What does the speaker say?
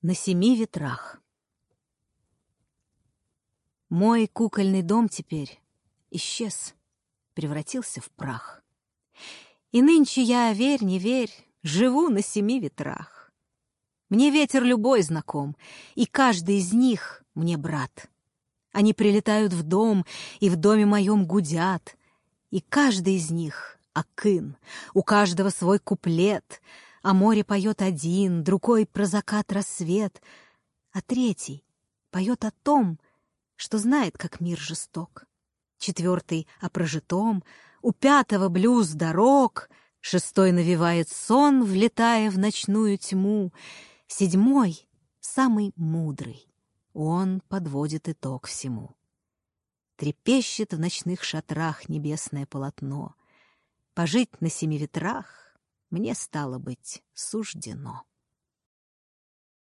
На семи ветрах. Мой кукольный дом теперь исчез, превратился в прах. И нынче я, верь, не верь, живу на семи ветрах. Мне ветер любой знаком, и каждый из них мне брат. Они прилетают в дом, и в доме моем гудят, и каждый из них — акын, у каждого свой куплет, а море поет один, другой про закат рассвет, а третий поет о том, что знает, как мир жесток. Четвертый — о прожитом, у пятого блюз дорог, шестой навевает сон, влетая в ночную тьму, седьмой — самый мудрый, он подводит итог всему. Трепещет в ночных шатрах небесное полотно. Пожить на семи ветрах мне стало быть суждено.